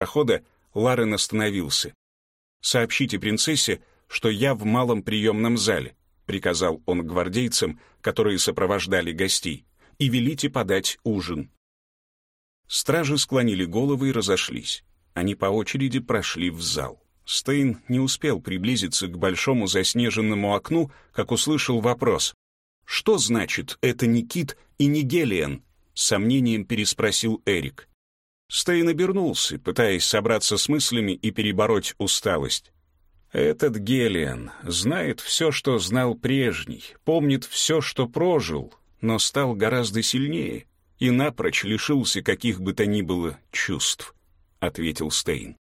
прохода, Ларен остановился. «Сообщите принцессе, что я в малом приемном зале», приказал он гвардейцам, которые сопровождали гостей, «и велите подать ужин». Стражи склонили головы и разошлись. Они по очереди прошли в зал. Стейн не успел приблизиться к большому заснеженному окну, как услышал вопрос. «Что значит это не Кит и не Гелиан?» — сомнением переспросил Эрик. Стейн обернулся, пытаясь собраться с мыслями и перебороть усталость. Этот Гелиан знает все, что знал прежний, помнит все, что прожил, но стал гораздо сильнее и напрочь лишился каких бы то ни было чувств, — ответил Стейн.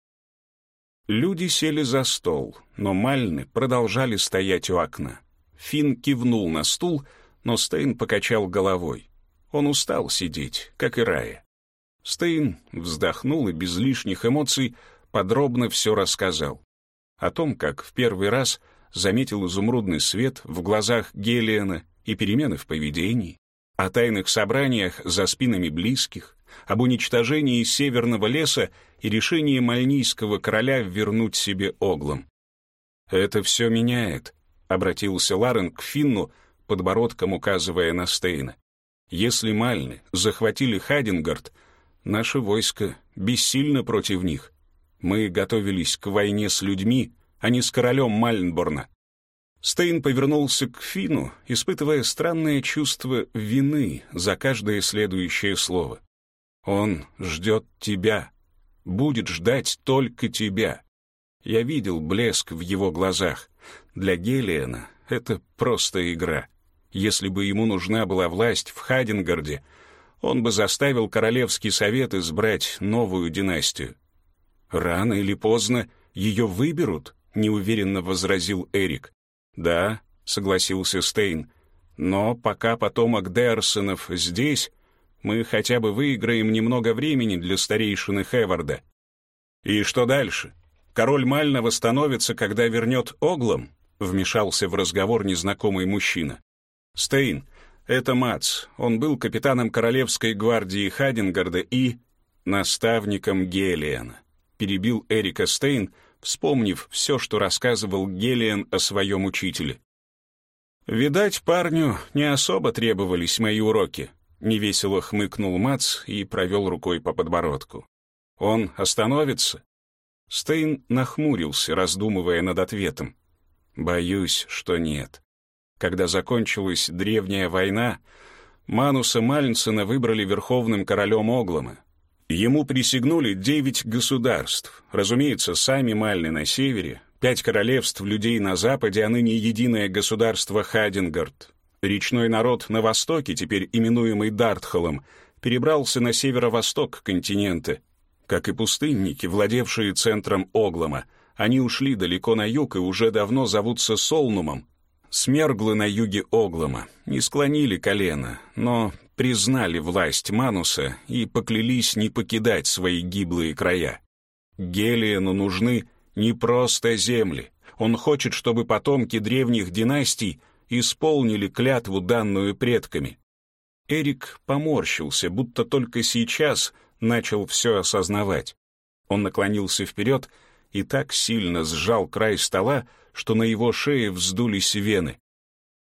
Люди сели за стол, но Мальны продолжали стоять у окна. Финн кивнул на стул, но Стейн покачал головой. Он устал сидеть, как и Рая. Стейн вздохнул и без лишних эмоций подробно все рассказал. О том, как в первый раз заметил изумрудный свет в глазах Гелиана и перемены в поведении, о тайных собраниях за спинами близких, об уничтожении северного леса и решении мальнийского короля вернуть себе оглом. «Это все меняет», — обратился Ларен к Финну, подбородком указывая на Стейна. «Если Мальны захватили Хадингард, наше войско бессильно против них. Мы готовились к войне с людьми, а не с королем Мальнборна. Стейн повернулся к Фину, испытывая странное чувство вины за каждое следующее слово. «Он ждет тебя, будет ждать только тебя». Я видел блеск в его глазах. Для Гелиана это просто игра. Если бы ему нужна была власть в Хадингарде, он бы заставил Королевский совет избрать новую династию. Рано или поздно ее выберут, неуверенно возразил Эрик. Да, согласился Стейн. Но пока потомок Дерсонов здесь, мы хотя бы выиграем немного времени для старейшины Хеварда. И что дальше? Король Мальна восстановится, когда вернет Оглом? Вмешался в разговор незнакомый мужчина. Стейн, это Мац. Он был капитаном Королевской гвардии Хадингарда и наставником Гелиана. Перебил Эрика Стейн, вспомнив все, что рассказывал Гелиан о своем учителе. «Видать, парню не особо требовались мои уроки», — невесело хмыкнул Мац и провел рукой по подбородку. «Он остановится?» Стейн нахмурился, раздумывая над ответом. «Боюсь, что нет». Когда закончилась древняя война, Мануса Мальнсена выбрали верховным королем Оглома. Ему присягнули девять государств, разумеется, сами Мальны на севере, пять королевств людей на западе, а ныне единое государство Хадингард. Речной народ на востоке, теперь именуемый Дартхолом, перебрался на северо-восток континента. Как и пустынники, владевшие центром Оглома, они ушли далеко на юг и уже давно зовутся Солнумом, Смерглы на юге Оглома не склонили колено, но признали власть Мануса и поклялись не покидать свои гиблые края. Гелиену нужны не просто земли. Он хочет, чтобы потомки древних династий исполнили клятву, данную предками. Эрик поморщился, будто только сейчас начал все осознавать. Он наклонился вперед и так сильно сжал край стола, что на его шее вздулись вены.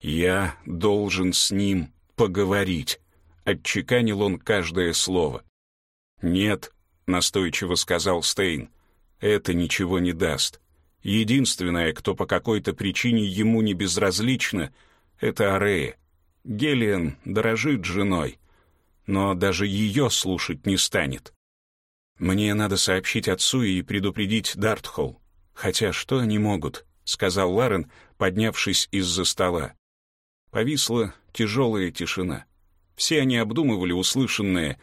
«Я должен с ним поговорить», — отчеканил он каждое слово. «Нет», — настойчиво сказал Стейн, — «это ничего не даст. Единственное, кто по какой-то причине ему не безразлично, — это Арея. Гелиан дорожит женой, но даже ее слушать не станет. Мне надо сообщить отцу и предупредить Дартхолл. Хотя что они могут? — сказал Ларен, поднявшись из-за стола. Повисла тяжелая тишина. Все они обдумывали услышанное,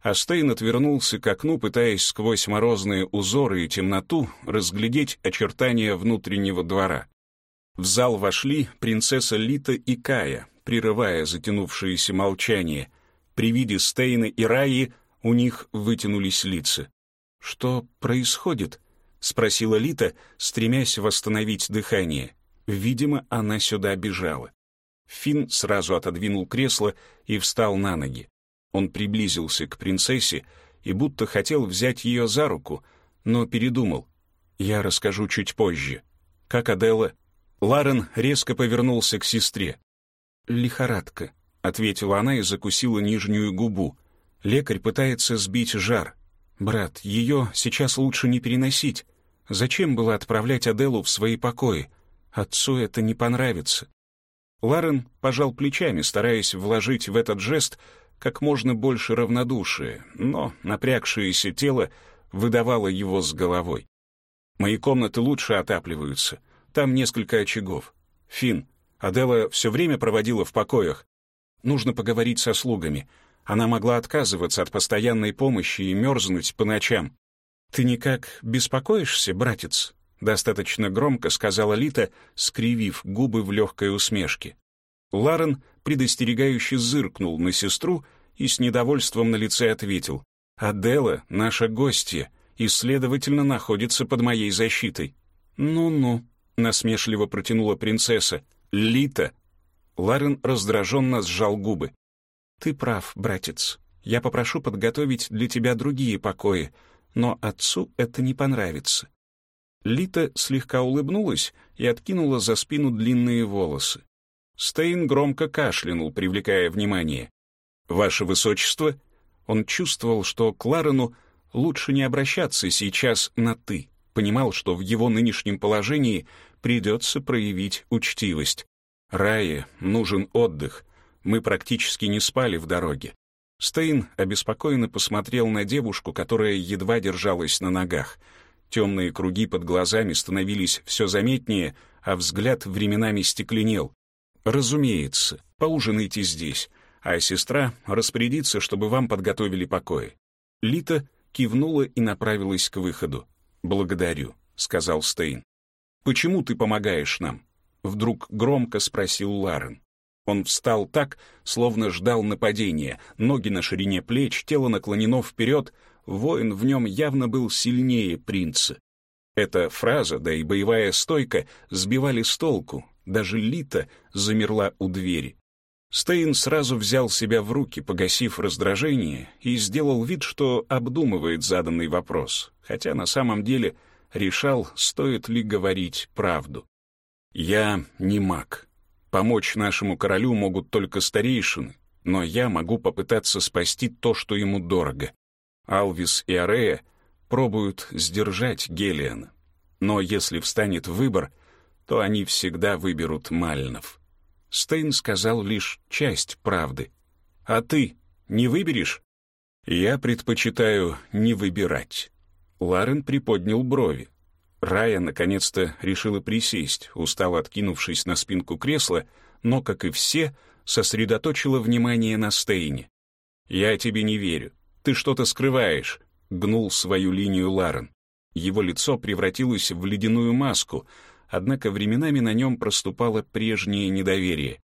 а Стейн отвернулся к окну, пытаясь сквозь морозные узоры и темноту разглядеть очертания внутреннего двора. В зал вошли принцесса Лита и Кая, прерывая затянувшееся молчание. При виде Стейна и Раи у них вытянулись лица. «Что происходит?» — спросила Лита, стремясь восстановить дыхание. Видимо, она сюда бежала. Финн сразу отодвинул кресло и встал на ноги. Он приблизился к принцессе и будто хотел взять ее за руку, но передумал. Я расскажу чуть позже. Как Аделла? Ларен резко повернулся к сестре. «Лихорадка», — ответила она и закусила нижнюю губу. «Лекарь пытается сбить жар. Брат, ее сейчас лучше не переносить. Зачем было отправлять Аделу в свои покои? Отцу это не понравится». Ларен пожал плечами, стараясь вложить в этот жест как можно больше равнодушия, но напрягшееся тело выдавало его с головой. «Мои комнаты лучше отапливаются. Там несколько очагов. Фин, Адела все время проводила в покоях. Нужно поговорить со слугами. Она могла отказываться от постоянной помощи и мерзнуть по ночам. «Ты никак беспокоишься, братец?» Достаточно громко сказала Лита, скривив губы в легкой усмешке. Ларен предостерегающе зыркнул на сестру и с недовольством на лице ответил. «Адела — наша гостья, и, следовательно, находится под моей защитой». «Ну-ну», — насмешливо протянула принцесса. «Лита!» Ларен раздраженно сжал губы. «Ты прав, братец. Я попрошу подготовить для тебя другие покои, но отцу это не понравится». Лита слегка улыбнулась и откинула за спину длинные волосы. Стейн громко кашлянул, привлекая внимание. «Ваше Высочество?» Он чувствовал, что к Ларену лучше не обращаться сейчас на «ты», понимал, что в его нынешнем положении придется проявить учтивость. Рае нужен отдых. Мы практически не спали в дороге. Стейн обеспокоенно посмотрел на девушку, которая едва держалась на ногах. Темные круги под глазами становились все заметнее, а взгляд временами стекленел. «Разумеется, поужинайте здесь, а сестра распорядится, чтобы вам подготовили покои». Лита кивнула и направилась к выходу. «Благодарю», — сказал Стейн. «Почему ты помогаешь нам?» Вдруг громко спросил Ларен. Он встал так, словно ждал нападения, ноги на ширине плеч, тело наклонено вперед, воин в нем явно был сильнее принца. Эта фраза, да и боевая стойка сбивали с толку, даже Лита замерла у двери. Стейн сразу взял себя в руки, погасив раздражение, и сделал вид, что обдумывает заданный вопрос, хотя на самом деле решал, стоит ли говорить правду. «Я не маг. Помочь нашему королю могут только старейшины, но я могу попытаться спасти то, что ему дорого. Алвис и Арея пробуют сдержать Гелиана. Но если встанет выбор, то они всегда выберут Мальнов». Стейн сказал лишь часть правды. «А ты не выберешь?» «Я предпочитаю не выбирать». Ларен приподнял брови. Рая наконец-то решила присесть, устало откинувшись на спинку кресла, но, как и все, сосредоточила внимание на Стейне. «Я тебе не верю. Ты что-то скрываешь», — гнул свою линию Ларен. Его лицо превратилось в ледяную маску, однако временами на нем проступало прежнее недоверие.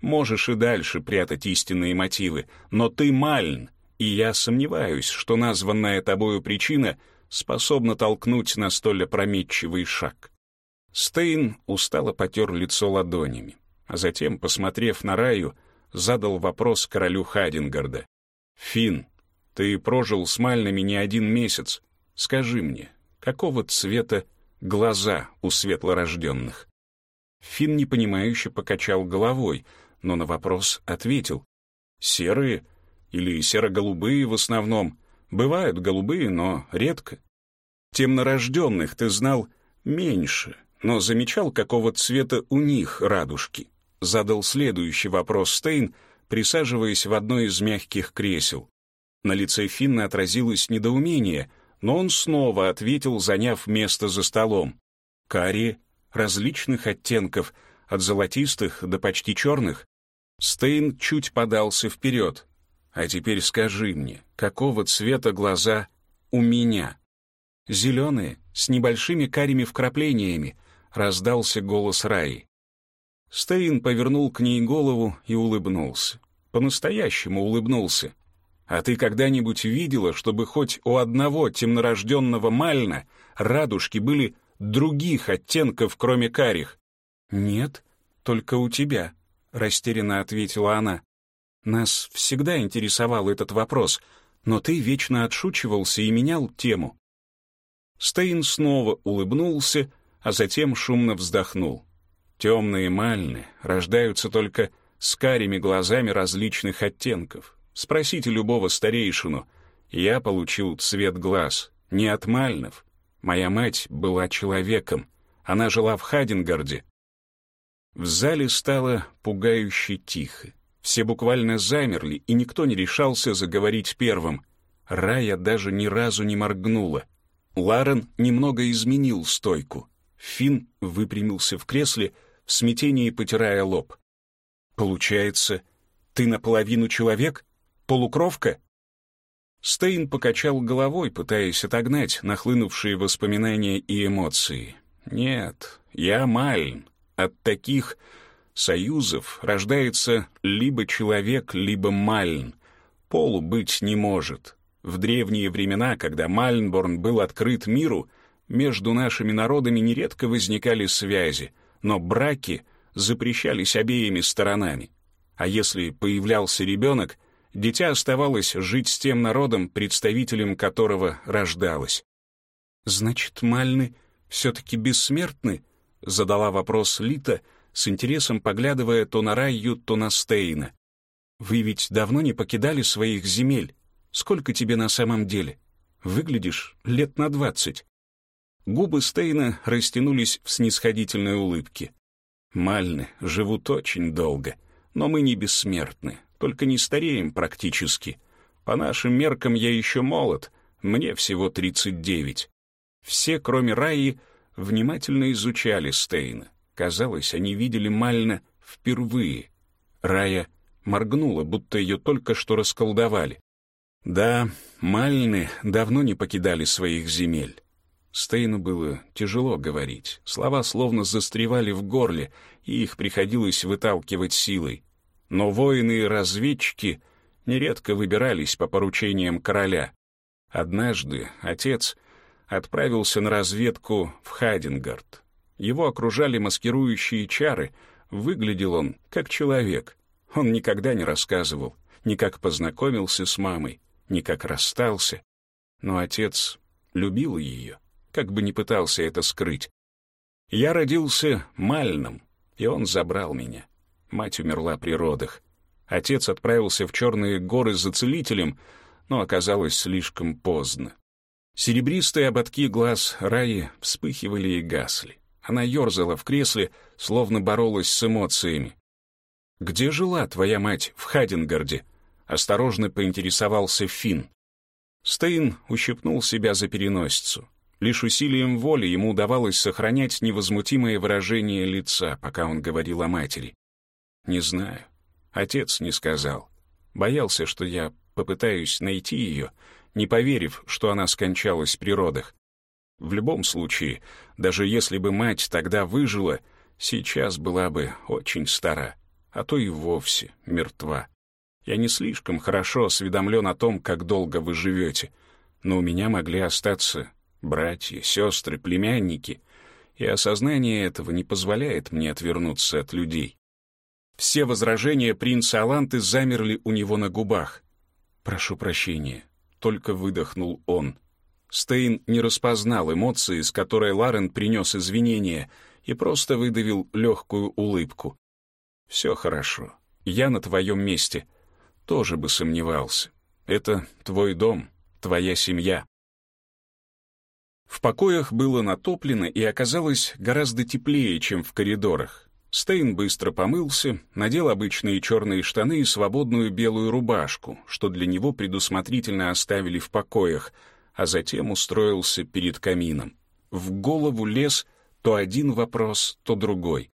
«Можешь и дальше прятать истинные мотивы, но ты Мальн, и я сомневаюсь, что названная тобою причина — способна толкнуть на столь опрометчивый шаг. Стейн устало потер лицо ладонями, а затем, посмотрев на Раю, задал вопрос королю Хадингарда. «Фин, ты прожил с Мальными не один месяц. Скажи мне, какого цвета глаза у светлорожденных?» Фин непонимающе покачал головой, но на вопрос ответил. «Серые или серо-голубые в основном. Бывают голубые, но редко. Темнорожденных ты знал меньше, но замечал, какого цвета у них радужки. Задал следующий вопрос Стейн, присаживаясь в одно из мягких кресел. На лице Финна отразилось недоумение, но он снова ответил, заняв место за столом. Карие, различных оттенков, от золотистых до почти черных. Стейн чуть подался вперед. А теперь скажи мне, какого цвета глаза у меня? Зеленые, с небольшими карими вкраплениями, раздался голос Раи. Стейн повернул к ней голову и улыбнулся. По-настоящему улыбнулся. «А ты когда-нибудь видела, чтобы хоть у одного темнорожденного Мальна радужки были других оттенков, кроме карих?» «Нет, только у тебя», — растерянно ответила она. Нас всегда интересовал этот вопрос, но ты вечно отшучивался и менял тему. Стейн снова улыбнулся, а затем шумно вздохнул. Темные мальны рождаются только с карими глазами различных оттенков. Спросите любого старейшину. Я получил цвет глаз не от мальнов. Моя мать была человеком. Она жила в Хадингарде. В зале стало пугающе тихо. Все буквально замерли, и никто не решался заговорить первым. Рая даже ни разу не моргнула. Ларен немного изменил стойку. Финн выпрямился в кресле, в смятении потирая лоб. «Получается, ты наполовину человек? Полукровка?» Стейн покачал головой, пытаясь отогнать нахлынувшие воспоминания и эмоции. «Нет, я Мальн. От таких союзов рождается либо человек, либо Мальн. Полу быть не может. В древние времена, когда Мальнборн был открыт миру, между нашими народами нередко возникали связи, но браки запрещались обеими сторонами. А если появлялся ребенок, дитя оставалось жить с тем народом, представителем которого рождалось. «Значит, Мальны все-таки бессмертны?» — задала вопрос Лита, с интересом поглядывая то на Райю, то на Стейна. «Вы ведь давно не покидали своих земель. Сколько тебе на самом деле? Выглядишь лет на двадцать». Губы Стейна растянулись в снисходительной улыбке. «Мальны живут очень долго, но мы не бессмертны, только не стареем практически. По нашим меркам я еще молод, мне всего тридцать девять». Все, кроме Раи, внимательно изучали Стейна. Казалось, они видели Мальна впервые. Рая моргнула, будто ее только что расколдовали. Да, Мальны давно не покидали своих земель. Стейну было тяжело говорить. Слова словно застревали в горле, и их приходилось выталкивать силой. Но воины и разведчики нередко выбирались по поручениям короля. Однажды отец отправился на разведку в Хайдингард. Его окружали маскирующие чары, выглядел он как человек. Он никогда не рассказывал, ни как познакомился с мамой, ни как расстался. Но отец любил ее, как бы не пытался это скрыть. Я родился мальным, и он забрал меня. Мать умерла при родах. Отец отправился в Черные горы за целителем, но оказалось слишком поздно. Серебристые ободки глаз Раи вспыхивали и гасли. Она ерзала в кресле, словно боролась с эмоциями. «Где жила твоя мать в Хадингарде?» — осторожно поинтересовался Финн. Стейн ущипнул себя за переносицу. Лишь усилием воли ему удавалось сохранять невозмутимое выражение лица, пока он говорил о матери. «Не знаю. Отец не сказал. Боялся, что я попытаюсь найти ее, не поверив, что она скончалась при родах. В любом случае, даже если бы мать тогда выжила, сейчас была бы очень стара, а то и вовсе мертва. Я не слишком хорошо осведомлен о том, как долго вы живете, но у меня могли остаться братья, сестры, племянники, и осознание этого не позволяет мне отвернуться от людей. Все возражения принца Аланты замерли у него на губах. «Прошу прощения», — только выдохнул он. Стейн не распознал эмоции, с которой Ларен принес извинения, и просто выдавил легкую улыбку. «Все хорошо. Я на твоем месте. Тоже бы сомневался. Это твой дом, твоя семья». В покоях было натоплено и оказалось гораздо теплее, чем в коридорах. Стейн быстро помылся, надел обычные черные штаны и свободную белую рубашку, что для него предусмотрительно оставили в покоях — а затем устроился перед камином. В голову лез то один вопрос, то другой.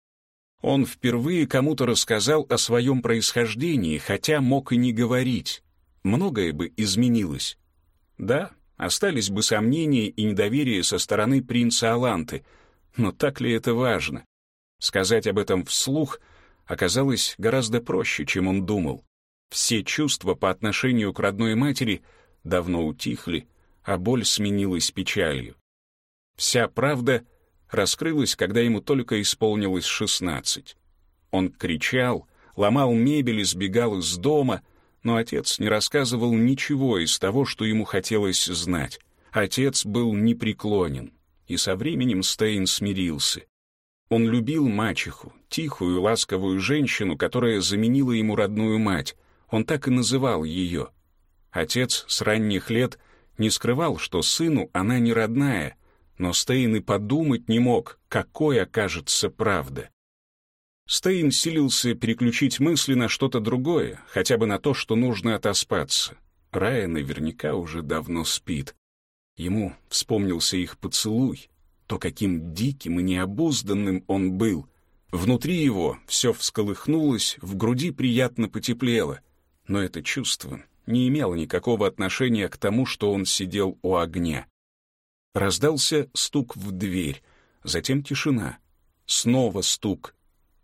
Он впервые кому-то рассказал о своем происхождении, хотя мог и не говорить. Многое бы изменилось. Да, остались бы сомнения и недоверие со стороны принца Аланты, но так ли это важно? Сказать об этом вслух оказалось гораздо проще, чем он думал. Все чувства по отношению к родной матери давно утихли, а боль сменилась печалью. Вся правда раскрылась, когда ему только исполнилось шестнадцать. Он кричал, ломал мебель и сбегал из дома, но отец не рассказывал ничего из того, что ему хотелось знать, Отец был непреклонен, и со временем Стейн смирился. Он любил мачеху, тихую, ласковую женщину, которая заменила ему родную мать. Он так и называл ее. Отец с ранних лет не скрывал, что сыну она не родная, но Стейн и подумать не мог, какой окажется правда. Стейн силился переключить мысли на что-то другое, хотя бы на то, что нужно отоспаться. Рая наверняка уже давно спит. Ему вспомнился их поцелуй, то, каким диким и необузданным он был. Внутри его все всколыхнулось, в груди приятно потеплело, но это чувство не имело никакого отношения к тому, что он сидел у огня. Раздался стук в дверь, затем тишина. Снова стук.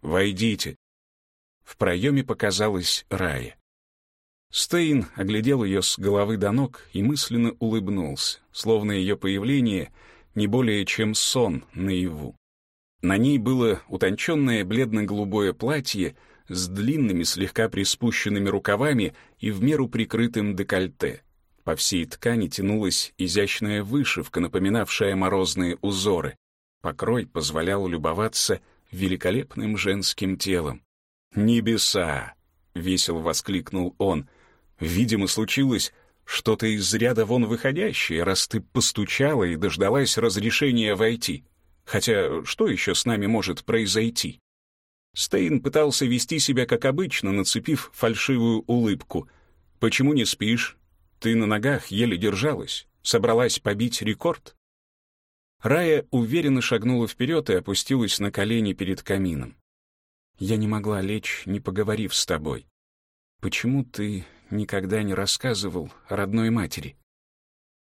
«Войдите». В проеме показалась Рая. Стейн оглядел ее с головы до ног и мысленно улыбнулся, словно ее появление не более чем сон наяву. На ней было утонченное бледно-голубое платье с длинными слегка приспущенными рукавами и в меру прикрытым декольте. По всей ткани тянулась изящная вышивка, напоминавшая морозные узоры. Покрой позволял любоваться великолепным женским телом. «Небеса!» — весело воскликнул он. «Видимо, случилось что-то из ряда вон выходящее, раз ты постучала и дождалась разрешения войти. Хотя что еще с нами может произойти?» Стейн пытался вести себя как обычно, нацепив фальшивую улыбку. «Почему не спишь? Ты на ногах еле держалась. Собралась побить рекорд?» Рая уверенно шагнула вперед и опустилась на колени перед камином. «Я не могла лечь, не поговорив с тобой. Почему ты никогда не рассказывал о родной матери?»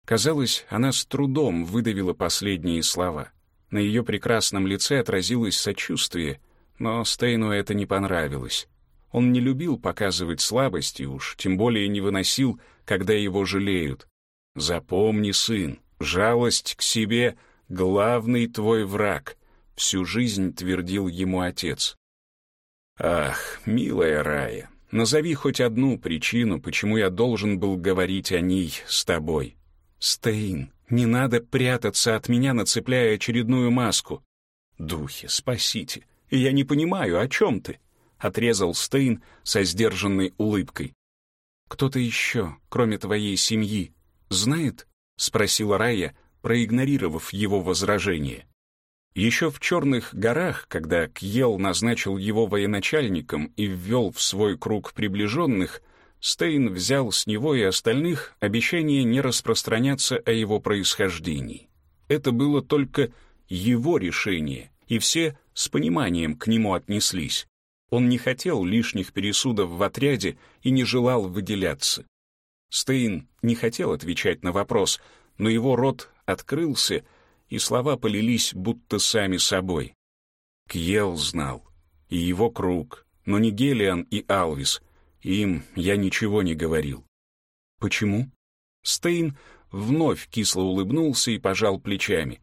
Казалось, она с трудом выдавила последние слова. На ее прекрасном лице отразилось сочувствие, но Стейну это не понравилось. Он не любил показывать слабость и уж тем более не выносил, когда его жалеют. «Запомни, сын, жалость к себе — главный твой враг», — всю жизнь твердил ему отец. «Ах, милая Рая, назови хоть одну причину, почему я должен был говорить о ней с тобой. Стейн, не надо прятаться от меня, нацепляя очередную маску. Духи, спасите, я не понимаю, о чем ты?» — отрезал Стейн со сдержанной улыбкой. «Кто-то еще, кроме твоей семьи, знает?» — спросила Рая, проигнорировав его возражение. Еще в Черных горах, когда Кьел назначил его военачальником и ввел в свой круг приближенных, Стейн взял с него и остальных обещание не распространяться о его происхождении. Это было только его решение, и все с пониманием к нему отнеслись. Он не хотел лишних пересудов в отряде и не желал выделяться. Стейн не хотел отвечать на вопрос, но его рот открылся, и слова полились будто сами собой. Кьел знал, и его круг, но не Гелиан и Алвис, им я ничего не говорил. Почему? Стейн вновь кисло улыбнулся и пожал плечами.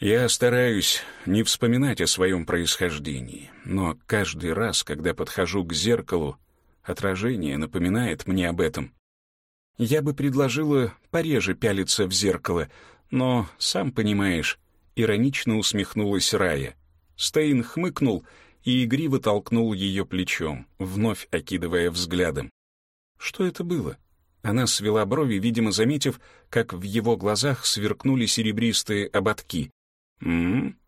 Я стараюсь не вспоминать о своем происхождении, но каждый раз, когда подхожу к зеркалу, отражение напоминает мне об этом. Я бы предложила пореже пялиться в зеркало, но, сам понимаешь, иронично усмехнулась Рая. Стейн хмыкнул и игриво толкнул ее плечом, вновь окидывая взглядом. Что это было? Она свела брови, видимо, заметив, как в его глазах сверкнули серебристые ободки. «М-м,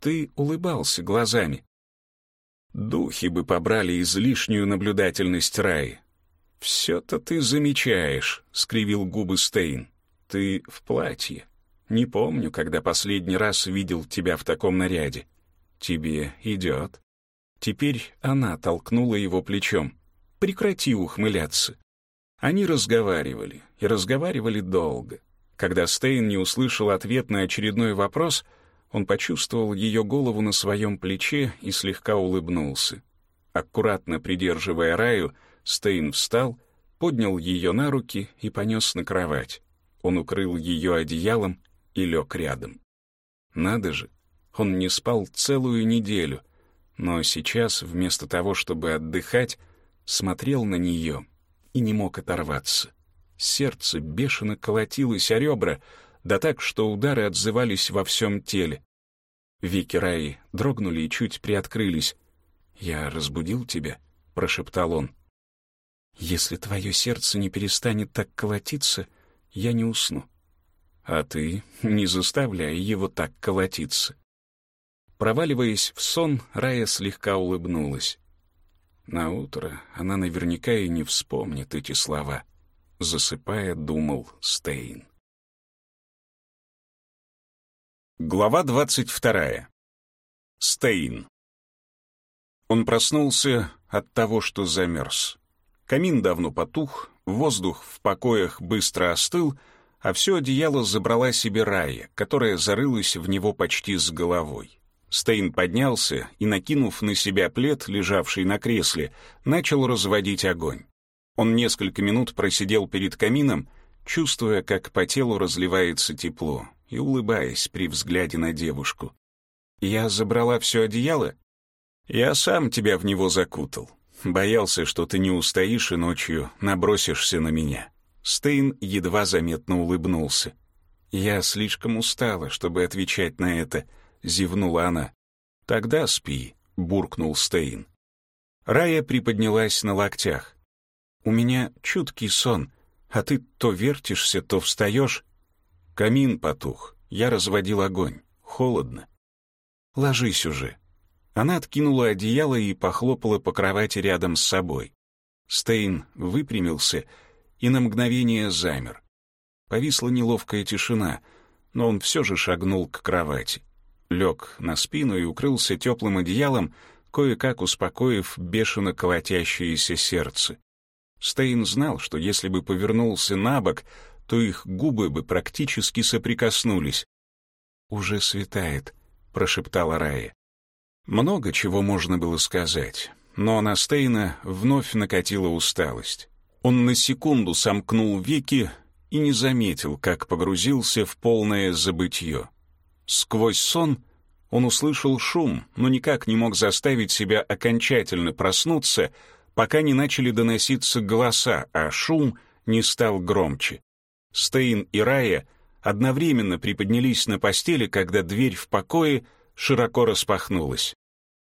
ты улыбался глазами». Духи бы побрали излишнюю наблюдательность Раи. «Все-то ты замечаешь», — скривил губы Стейн. «Ты в платье. Не помню, когда последний раз видел тебя в таком наряде. Тебе идет». Теперь она толкнула его плечом. «Прекрати ухмыляться». Они разговаривали, и разговаривали долго. Когда Стейн не услышал ответ на очередной вопрос, он почувствовал ее голову на своем плече и слегка улыбнулся. Аккуратно придерживая Раю, Стейн встал, поднял ее на руки и понес на кровать. Он укрыл ее одеялом и лег рядом. Надо же, он не спал целую неделю, но сейчас, вместо того, чтобы отдыхать, смотрел на нее и не мог оторваться. Сердце бешено колотилось о ребра, да так, что удары отзывались во всем теле. Веки Раи дрогнули и чуть приоткрылись. «Я разбудил тебя?» — прошептал он. «Если твое сердце не перестанет так колотиться, я не усну. А ты не заставляй его так колотиться». Проваливаясь в сон, Рая слегка улыбнулась. На утро она наверняка и не вспомнит эти слова. Засыпая, думал Стейн. Глава двадцать вторая. Стейн. Он проснулся от того, что замерз. Камин давно потух, воздух в покоях быстро остыл, а все одеяло забрала себе Рая, которая зарылась в него почти с головой. Стейн поднялся и, накинув на себя плед, лежавший на кресле, начал разводить огонь. Он несколько минут просидел перед камином, чувствуя, как по телу разливается тепло, и улыбаясь при взгляде на девушку. «Я забрала все одеяло?» «Я сам тебя в него закутал. Боялся, что ты не устоишь и ночью набросишься на меня». Стейн едва заметно улыбнулся. «Я слишком устала, чтобы отвечать на это», — зевнула она. «Тогда спи», — буркнул Стейн. Рая приподнялась на локтях. «У меня чуткий сон, а ты то вертишься, то встаешь». Камин потух, я разводил огонь. Холодно. «Ложись уже». Она откинула одеяло и похлопала по кровати рядом с собой. Стейн выпрямился и на мгновение замер. Повисла неловкая тишина, но он все же шагнул к кровати лег на спину и укрылся теплым одеялом, кое-как успокоив бешено колотящееся сердце. Стейн знал, что если бы повернулся на бок, то их губы бы практически соприкоснулись. «Уже светает», — прошептала Рая. Много чего можно было сказать, но на вновь накатила усталость. Он на секунду сомкнул веки и не заметил, как погрузился в полное забытье. Сквозь сон он услышал шум, но никак не мог заставить себя окончательно проснуться, пока не начали доноситься голоса, а шум не стал громче. Стейн и Рая одновременно приподнялись на постели, когда дверь в покое широко распахнулась.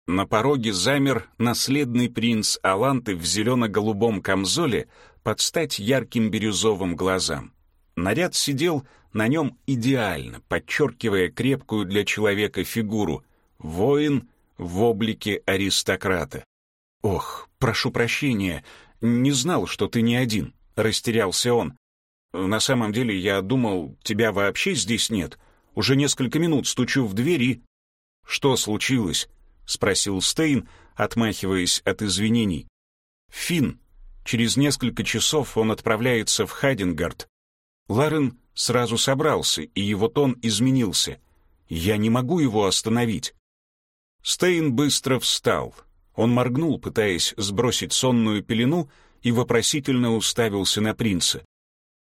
На пороге замер наследный принц Аланты в зелено-голубом камзоле под стать ярким бирюзовым глазам. Наряд сидел на нем идеально, подчеркивая крепкую для человека фигуру. Воин в облике аристократа. «Ох, прошу прощения, не знал, что ты не один», — растерялся он. «На самом деле я думал, тебя вообще здесь нет. Уже несколько минут стучу в дверь и...» «Что случилось?» — спросил Стейн, отмахиваясь от извинений. «Финн. Через несколько часов он отправляется в Хайденгард. Ларен сразу собрался, и его тон изменился. «Я не могу его остановить». Стейн быстро встал. Он моргнул, пытаясь сбросить сонную пелену, и вопросительно уставился на принца.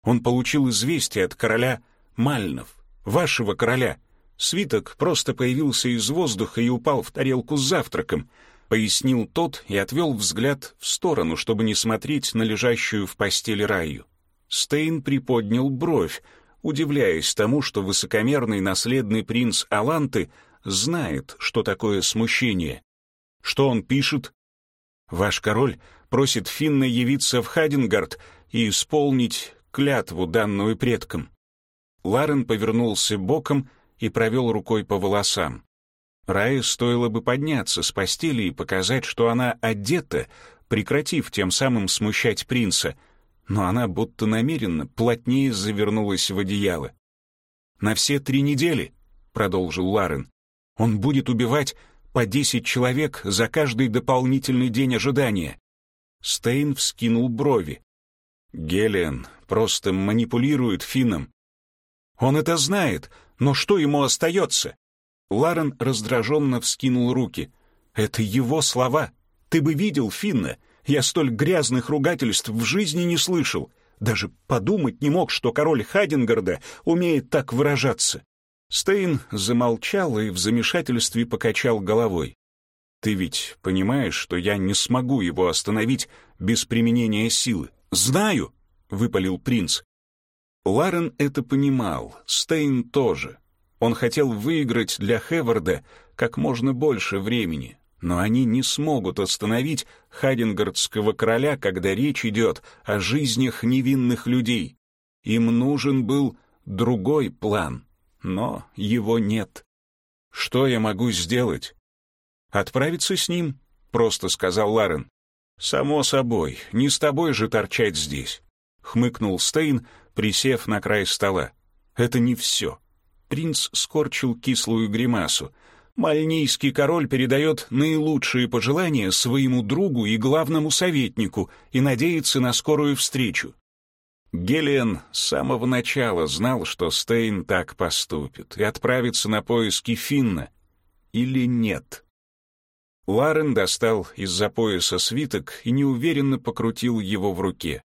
Он получил известие от короля Мальнов, вашего короля. Свиток просто появился из воздуха и упал в тарелку с завтраком, пояснил тот и отвел взгляд в сторону, чтобы не смотреть на лежащую в постели Раю. Стейн приподнял бровь, удивляясь тому, что высокомерный наследный принц Аланты знает, что такое смущение. Что он пишет? «Ваш король просит Финна явиться в Хадингард и исполнить клятву, данную предкам». Ларен повернулся боком и провел рукой по волосам. Рае стоило бы подняться с постели и показать, что она одета, прекратив тем самым смущать принца — но она будто намеренно плотнее завернулась в одеяло. «На все три недели», — продолжил Ларен, — «он будет убивать по десять человек за каждый дополнительный день ожидания». Стейн вскинул брови. Гелиан просто манипулирует Финном. Он это знает, но что ему остается? Ларен раздраженно вскинул руки. Это его слова. Ты бы видел Финна. Я столь грязных ругательств в жизни не слышал. Даже подумать не мог, что король Хадингарда умеет так выражаться. Стейн замолчал и в замешательстве покачал головой. «Ты ведь понимаешь, что я не смогу его остановить без применения силы?» «Знаю!» — выпалил принц. Ларен это понимал, Стейн тоже. Он хотел выиграть для Хеварда как можно больше времени, но они не смогут остановить Хадингардского короля, когда речь идет о жизнях невинных людей. Им нужен был другой план, но его нет. Что я могу сделать? Отправиться с ним, просто сказал Ларен. Само собой, не с тобой же торчать здесь, хмыкнул Стейн, присев на край стола. Это не все. Принц скорчил кислую гримасу. Мальнийский король передает наилучшие пожелания своему другу и главному советнику и надеется на скорую встречу. Гелиан с самого начала знал, что Стейн так поступит и отправится на поиски Финна. Или нет? Ларен достал из-за пояса свиток и неуверенно покрутил его в руке.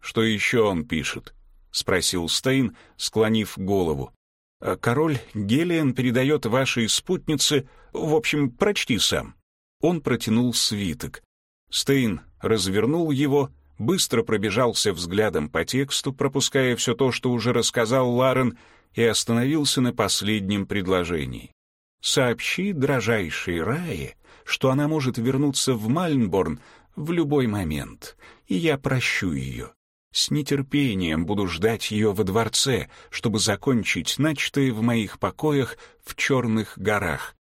«Что еще он пишет?» — спросил Стейн, склонив голову. «А «Король Гелиан передает вашей спутнице... В общем, прочти сам». Он протянул свиток. Стейн развернул его — быстро пробежался взглядом по тексту, пропуская все то, что уже рассказал Ларен, и остановился на последнем предложении. «Сообщи дрожайшей Рае, что она может вернуться в Мальнборн в любой момент, и я прощу ее. С нетерпением буду ждать ее во дворце, чтобы закончить начатое в моих покоях в Черных горах».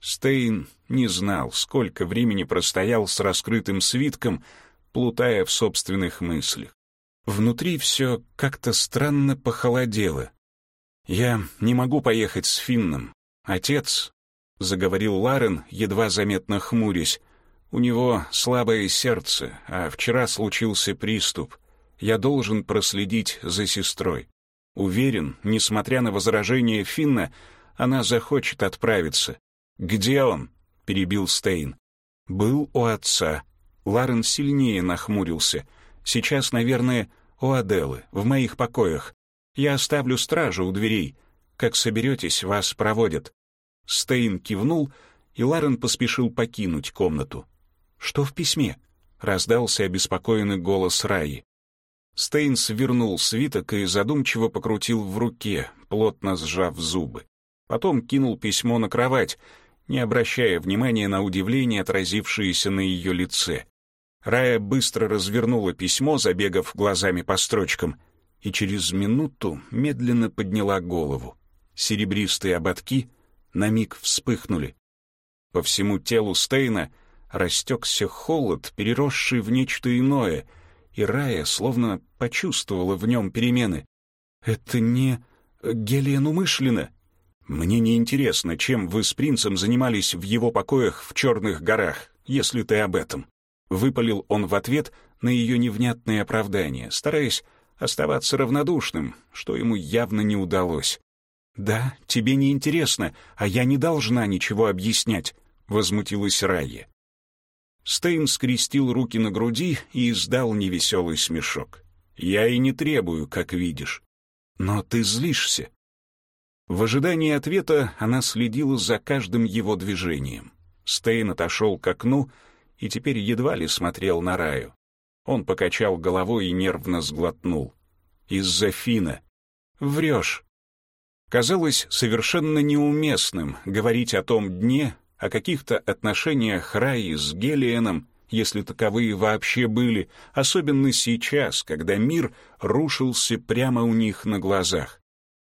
Стейн не знал, сколько времени простоял с раскрытым свитком, плутая в собственных мыслях. Внутри все как-то странно похолодело. «Я не могу поехать с Финном. Отец», — заговорил Ларен, едва заметно хмурясь, «у него слабое сердце, а вчера случился приступ. Я должен проследить за сестрой. Уверен, несмотря на возражение Финна, она захочет отправиться. «Где он?» — перебил Стейн. «Был у отца», Ларен сильнее нахмурился. «Сейчас, наверное, у Аделы, в моих покоях. Я оставлю стражу у дверей. Как соберетесь, вас проводят». Стейн кивнул, и Ларен поспешил покинуть комнату. «Что в письме?» — раздался обеспокоенный голос Раи. Стейн свернул свиток и задумчиво покрутил в руке, плотно сжав зубы. Потом кинул письмо на кровать, не обращая внимания на удивление, отразившееся на ее лице. Рая быстро развернула письмо, забегав глазами по строчкам, и через минуту медленно подняла голову. Серебристые ободки на миг вспыхнули. По всему телу Стейна растекся холод, переросший в нечто иное, и Рая словно почувствовала в нем перемены. «Это не Гелиан умышленно?» «Мне не интересно, чем вы с принцем занимались в его покоях в Черных горах, если ты об этом», Выпалил он в ответ на ее невнятные оправдания, стараясь оставаться равнодушным, что ему явно не удалось. «Да, тебе не интересно, а я не должна ничего объяснять», — возмутилась Райя. Стейн скрестил руки на груди и издал невеселый смешок. «Я и не требую, как видишь. Но ты злишься». В ожидании ответа она следила за каждым его движением. Стейн отошел к окну, и теперь едва ли смотрел на Раю. Он покачал головой и нервно сглотнул. «Из-за Фина. Врешь». Казалось совершенно неуместным говорить о том дне, о каких-то отношениях Раи с Гелиеном, если таковые вообще были, особенно сейчас, когда мир рушился прямо у них на глазах.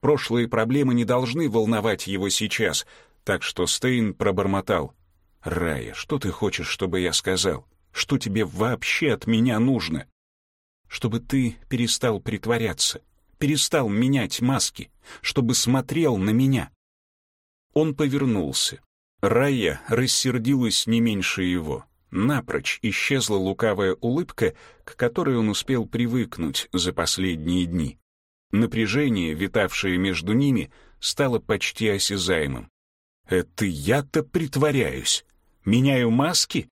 Прошлые проблемы не должны волновать его сейчас, так что Стейн пробормотал. «Рая, что ты хочешь, чтобы я сказал? Что тебе вообще от меня нужно?» «Чтобы ты перестал притворяться, перестал менять маски, чтобы смотрел на меня». Он повернулся. Рая рассердилась не меньше его. Напрочь исчезла лукавая улыбка, к которой он успел привыкнуть за последние дни. Напряжение, витавшее между ними, стало почти осязаемым. «Это я-то притворяюсь. Меняю маски?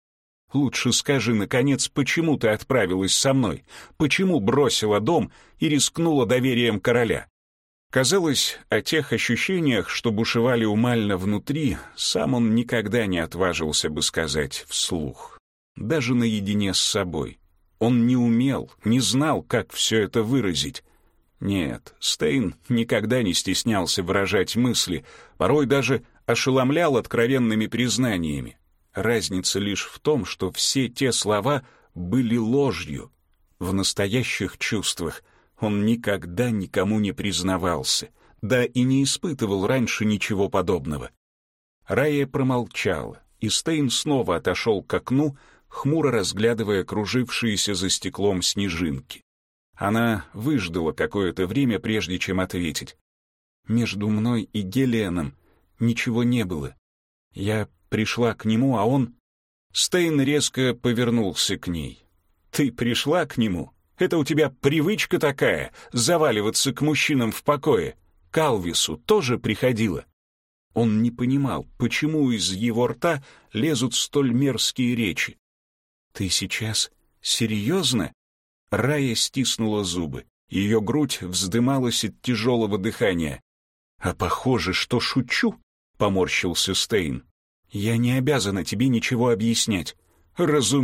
Лучше скажи, наконец, почему ты отправилась со мной? Почему бросила дом и рискнула доверием короля? Казалось, о тех ощущениях, что бушевали у Мальна внутри, сам он никогда не отважился бы сказать вслух, даже наедине с собой. Он не умел, не знал, как все это выразить. Нет, Стейн никогда не стеснялся выражать мысли, порой даже ошеломлял откровенными признаниями. Разница лишь в том, что все те слова были ложью. В настоящих чувствах он никогда никому не признавался, да и не испытывал раньше ничего подобного. Рая промолчала, и Стейн снова отошел к окну, хмуро разглядывая кружившиеся за стеклом снежинки. Она выждала какое-то время, прежде чем ответить. «Между мной и Гелианом ничего не было. Я пришла к нему, а он...» Стейн резко повернулся к ней. «Ты пришла к нему? Это у тебя привычка такая — заваливаться к мужчинам в покое. К Алвису тоже приходила?» Он не понимал, почему из его рта лезут столь мерзкие речи. «Ты сейчас серьезно?» Рая стиснула зубы. Ее грудь вздымалась от тяжелого дыхания. «А похоже, что шучу», — поморщился Стейн. «Я не обязана тебе ничего объяснять. Разумеется».